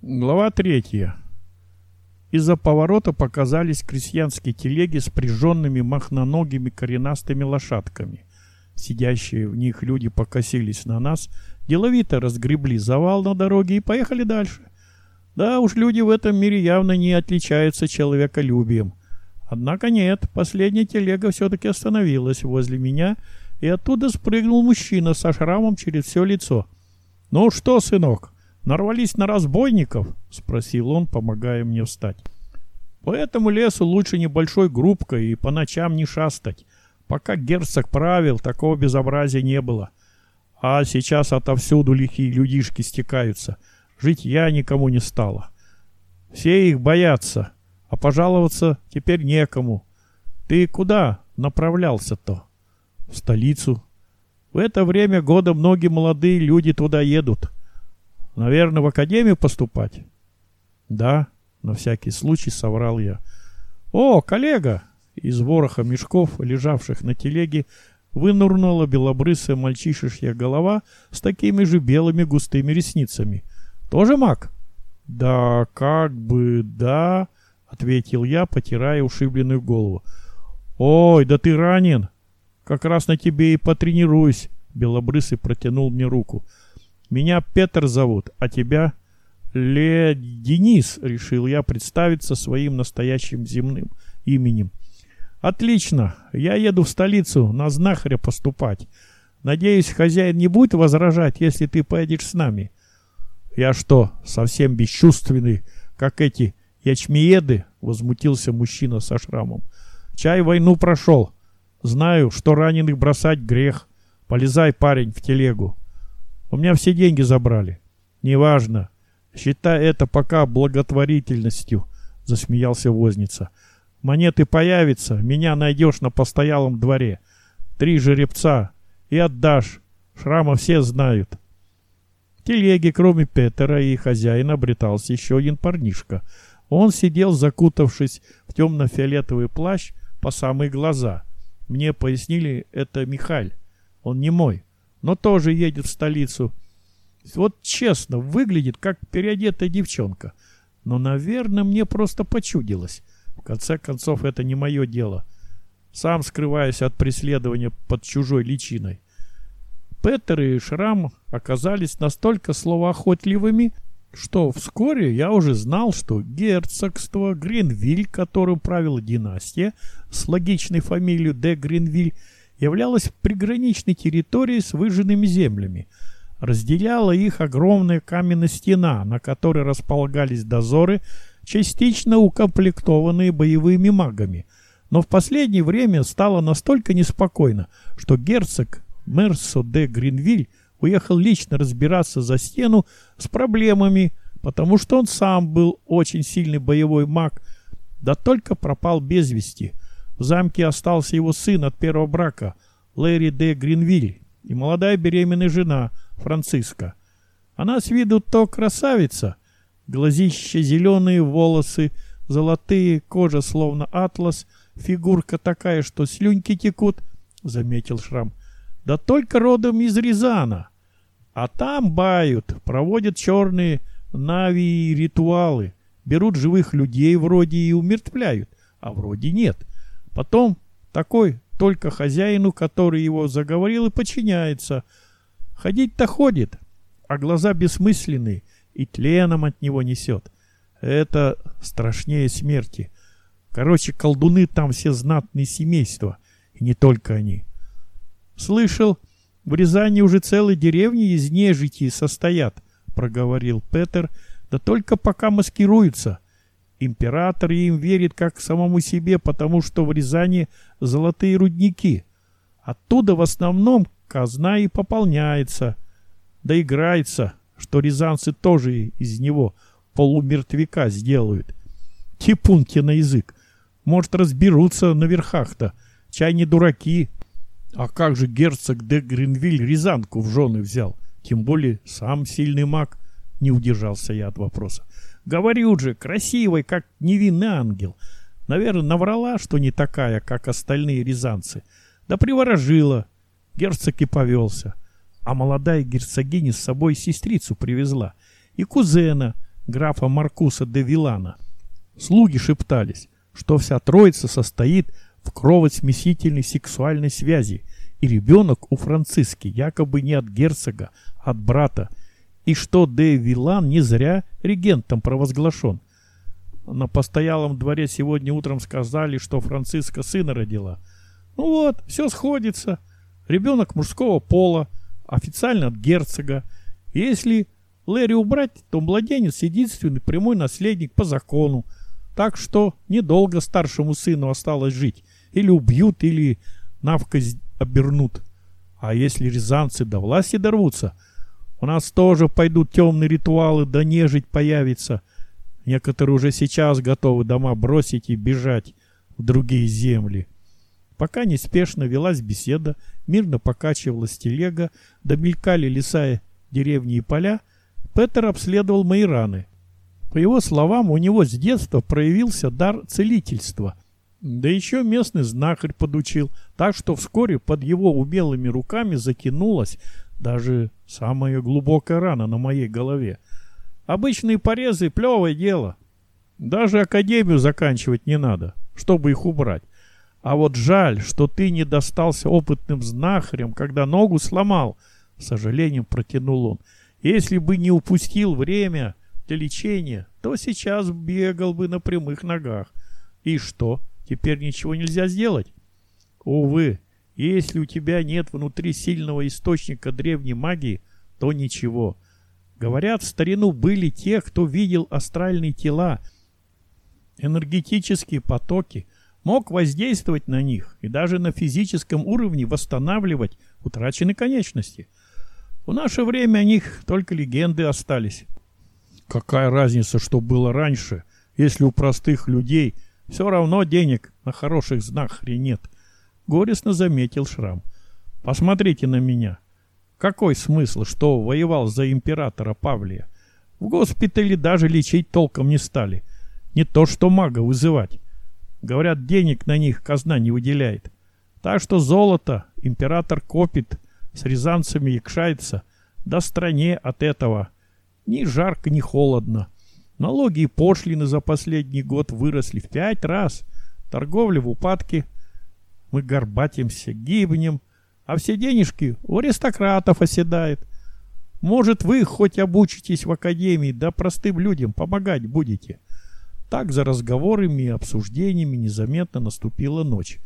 Глава третья. Из-за поворота показались крестьянские телеги с прижженными махноногими коренастыми лошадками. Сидящие в них люди покосились на нас, деловито разгребли завал на дороге и поехали дальше. Да уж, люди в этом мире явно не отличаются человеколюбием. Однако нет, последняя телега все-таки остановилась возле меня, и оттуда спрыгнул мужчина со шрамом через все лицо. «Ну что, сынок?» Нарвались на разбойников? Спросил он, помогая мне встать. По этому лесу лучше небольшой группкой и по ночам не шастать. Пока герцог правил, такого безобразия не было. А сейчас отовсюду лихие людишки стекаются. Жить я никому не стала. Все их боятся, а пожаловаться теперь некому. Ты куда направлялся-то? В столицу. В это время года многие молодые люди туда едут. Наверное, в академию поступать? Да, на всякий случай соврал я. О, коллега! Из вороха мешков, лежавших на телеге, вынурнула белобрысая мальчишечья голова с такими же белыми густыми ресницами. Тоже маг? Да, как бы, да, ответил я, потирая ушибленную голову. Ой, да ты ранен! Как раз на тебе и потренируюсь. Белобрысый протянул мне руку. Меня Петр зовут, а тебя Ле Денис, решил я представиться своим настоящим земным именем. Отлично, я еду в столицу на знахаря поступать. Надеюсь, хозяин не будет возражать, если ты поедешь с нами. Я что, совсем бесчувственный, как эти ячмееды? Возмутился мужчина со шрамом. Чай войну прошел. Знаю, что раненых бросать грех. Полезай, парень, в телегу. У меня все деньги забрали. Неважно. Считай это пока благотворительностью, засмеялся возница. Монеты появятся, меня найдешь на постоялом дворе. Три жеребца и отдашь. Шрама все знают. В телеге, кроме Петера и хозяина, обретался еще один парнишка. Он сидел, закутавшись в темно-фиолетовый плащ по самые глаза. Мне пояснили, это Михаль. Он не мой но тоже едет в столицу. Вот честно, выглядит как переодетая девчонка. Но, наверное, мне просто почудилось. В конце концов, это не мое дело. Сам скрываюсь от преследования под чужой личиной. Петер и Шрам оказались настолько словоохотливыми, что вскоре я уже знал, что герцогство Гринвиль, которым правила династия с логичной фамилией де Гринвиль, являлась приграничной территорией с выжженными землями. Разделяла их огромная каменная стена, на которой располагались дозоры, частично укомплектованные боевыми магами. Но в последнее время стало настолько неспокойно, что герцог Мерсо де Гринвиль уехал лично разбираться за стену с проблемами, потому что он сам был очень сильный боевой маг, да только пропал без вести – в замке остался его сын от первого брака, Лэри де Гринвиль, и молодая беременная жена, Франциска. Она с виду то красавица, глазища зеленые, волосы, золотые, кожа словно атлас, фигурка такая, что слюньки текут, — заметил Шрам. Да только родом из Рязана. А там бают, проводят черные нави ритуалы, берут живых людей вроде и умертвляют, а вроде нет. Потом такой только хозяину, который его заговорил и подчиняется. Ходить-то ходит, а глаза бессмысленные, и тленом от него несет. Это страшнее смерти. Короче, колдуны там все знатные семейства, и не только они. Слышал, в Рязани уже целые деревни из нежити состоят, проговорил Петер, да только пока маскируются — Император им верит как самому себе, потому что в Рязани золотые рудники. Оттуда в основном казна и пополняется. Да играется, что рязанцы тоже из него полумертвяка сделают. Типунки на язык. Может, разберутся на верхах-то. Чай не дураки. А как же герцог де Гринвиль Рязанку в жены взял? Тем более сам сильный маг. Не удержался я от вопроса. Говорю же, красивой, как невинный ангел. Наверное, наврала, что не такая, как остальные рязанцы. Да приворожила. Герцог и повелся. А молодая герцогиня с собой сестрицу привезла. И кузена, графа Маркуса де Вилана. Слуги шептались, что вся троица состоит в кровосмесительной сексуальной связи, и ребенок у Франциски якобы не от герцога, а от брата, и что де Вилан не зря регентом провозглашен. На постоялом дворе сегодня утром сказали, что Франциска сына родила. Ну вот, все сходится. Ребенок мужского пола, официально от герцога. Если Лэри убрать, то младенец единственный прямой наследник по закону. Так что недолго старшему сыну осталось жить. Или убьют, или навкость обернут. А если рязанцы до власти дорвутся, у нас тоже пойдут темные ритуалы, да нежить появится. Некоторые уже сейчас готовы дома бросить и бежать в другие земли. Пока неспешно велась беседа, мирно покачивалась телега, домелькали леса, деревни и поля, Петер обследовал мои раны. По его словам, у него с детства проявился дар целительства. Да еще местный знахарь подучил, так что вскоре под его умелыми руками затянулась даже самая глубокая рана на моей голове. Обычные порезы – плевое дело. Даже академию заканчивать не надо, чтобы их убрать. А вот жаль, что ты не достался опытным знахарям, когда ногу сломал. Сожалением протянул он. Если бы не упустил время для лечения, то сейчас бегал бы на прямых ногах. И что, теперь ничего нельзя сделать? Увы, если у тебя нет внутри сильного источника древней магии, то ничего. Говорят, в старину были те, кто видел астральные тела, энергетические потоки, мог воздействовать на них и даже на физическом уровне восстанавливать утраченные конечности – в наше время о них только легенды остались. Какая разница, что было раньше, если у простых людей все равно денег на хороших знахарей нет? Горестно заметил Шрам. Посмотрите на меня. Какой смысл, что воевал за императора Павлия? В госпитале даже лечить толком не стали. Не то что мага вызывать. Говорят, денег на них казна не выделяет. Так что золото император копит с рязанцами якшается, да стране от этого ни жарко, ни холодно. Налоги и пошлины за последний год выросли в пять раз. Торговля в упадке. Мы горбатимся, гибнем, а все денежки у аристократов оседают. Может, вы хоть обучитесь в академии, да простым людям помогать будете. Так за разговорами и обсуждениями незаметно наступила ночь.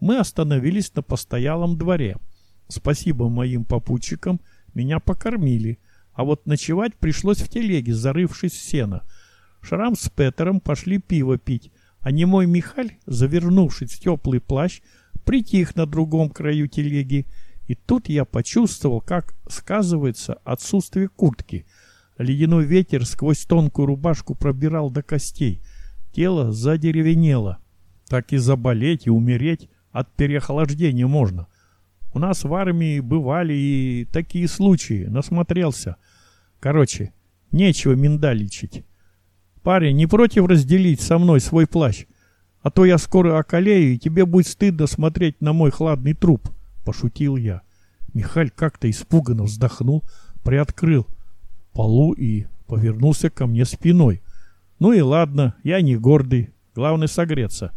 Мы остановились на постоялом дворе — Спасибо моим попутчикам, меня покормили, а вот ночевать пришлось в телеге, зарывшись в сено. Шрам с Петером пошли пиво пить, а немой Михаль, завернувшись в теплый плащ, притих на другом краю телеги, и тут я почувствовал, как сказывается отсутствие куртки. Ледяной ветер сквозь тонкую рубашку пробирал до костей. Тело задеревенело. Так и заболеть, и умереть от переохлаждения можно — у нас в армии бывали и такие случаи, насмотрелся. Короче, нечего миндаличить. Парень, не против разделить со мной свой плащ? А то я скоро околею, и тебе будет стыдно смотреть на мой хладный труп, — пошутил я. Михаль как-то испуганно вздохнул, приоткрыл полу и повернулся ко мне спиной. Ну и ладно, я не гордый, главное согреться.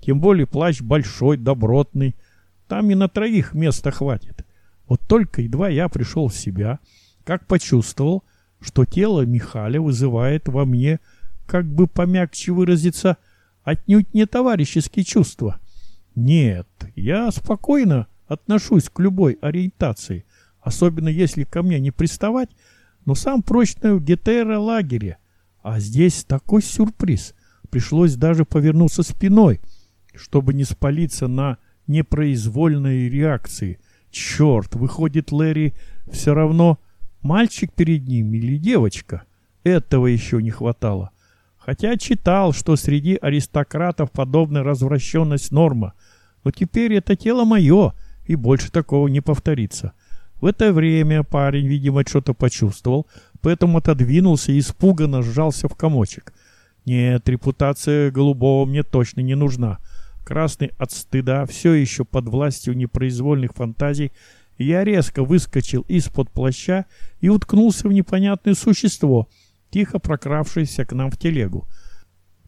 Тем более плащ большой, добротный, — там и на троих места хватит. Вот только едва я пришел в себя, как почувствовал, что тело Михаля вызывает во мне, как бы помягче выразиться, отнюдь не товарищеские чувства. Нет, я спокойно отношусь к любой ориентации, особенно если ко мне не приставать, но сам прочно в гетера-лагере. А здесь такой сюрприз. Пришлось даже повернуться спиной, чтобы не спалиться на непроизвольной реакции. Черт, выходит, Лэри все равно мальчик перед ним или девочка. Этого еще не хватало. Хотя читал, что среди аристократов подобная развращенность норма. Но теперь это тело мое, и больше такого не повторится. В это время парень, видимо, что-то почувствовал, поэтому отодвинулся и испуганно сжался в комочек. Нет, репутация голубого мне точно не нужна. Красный от стыда, все еще под властью непроизвольных фантазий, я резко выскочил из-под плаща и уткнулся в непонятное существо, тихо прокравшееся к нам в телегу.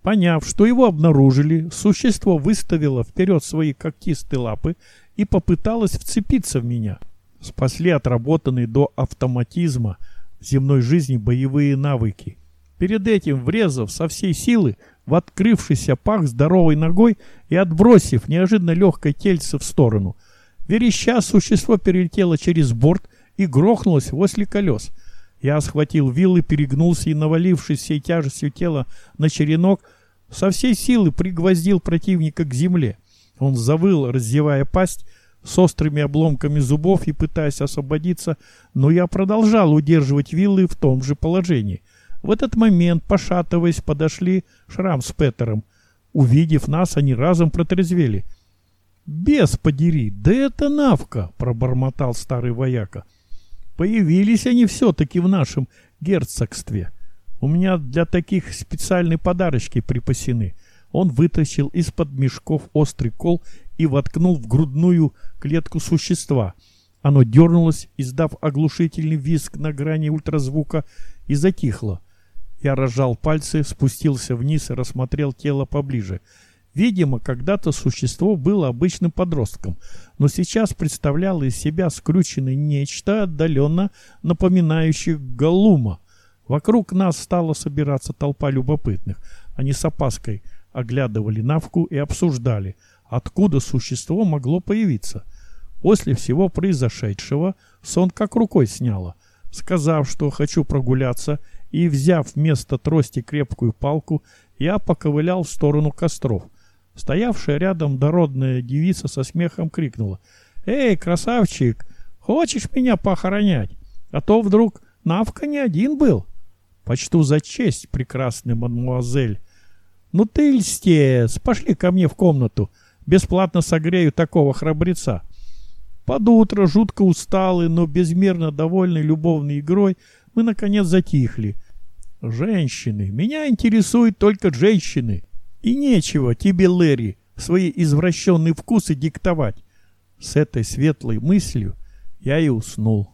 Поняв, что его обнаружили, существо выставило вперед свои когтистые лапы и попыталось вцепиться в меня. Спасли отработанные до автоматизма земной жизни боевые навыки. Перед этим врезав со всей силы в открывшийся пах здоровой ногой и отбросив неожиданно легкое тельце в сторону. Вереща, существо перелетело через борт и грохнулось возле колес. Я схватил вилы, перегнулся и, навалившись всей тяжестью тела на черенок, со всей силы пригвоздил противника к земле. Он завыл, раздевая пасть, с острыми обломками зубов и пытаясь освободиться, но я продолжал удерживать виллы в том же положении. В этот момент, пошатываясь, подошли Шрам с Петером. Увидев нас, они разом протрезвели. «Бес подери, да это Навка!» — пробормотал старый вояка. «Появились они все-таки в нашем герцогстве. У меня для таких специальные подарочки припасены». Он вытащил из-под мешков острый кол и воткнул в грудную клетку существа. Оно дернулось, издав оглушительный визг на грани ультразвука, и затихло. Я разжал пальцы, спустился вниз и рассмотрел тело поближе. Видимо, когда-то существо было обычным подростком, но сейчас представляло из себя скрученное нечто отдаленно напоминающее галума. Вокруг нас стала собираться толпа любопытных. Они с опаской оглядывали Навку и обсуждали – откуда существо могло появиться. После всего произошедшего сон как рукой сняло. Сказав, что хочу прогуляться, и взяв вместо трости крепкую палку, я поковылял в сторону костров. Стоявшая рядом дородная девица со смехом крикнула. «Эй, красавчик, хочешь меня похоронять? А то вдруг Навка не один был». «Почту за честь, прекрасный мадмуазель». «Ну ты льстец, пошли ко мне в комнату. Бесплатно согрею такого храбреца. Под утро, жутко усталый, но безмерно довольный любовной игрой, мы, наконец, затихли. Женщины. Меня интересуют только женщины. И нечего тебе, Лэри, свои извращенные вкусы диктовать. С этой светлой мыслью я и уснул.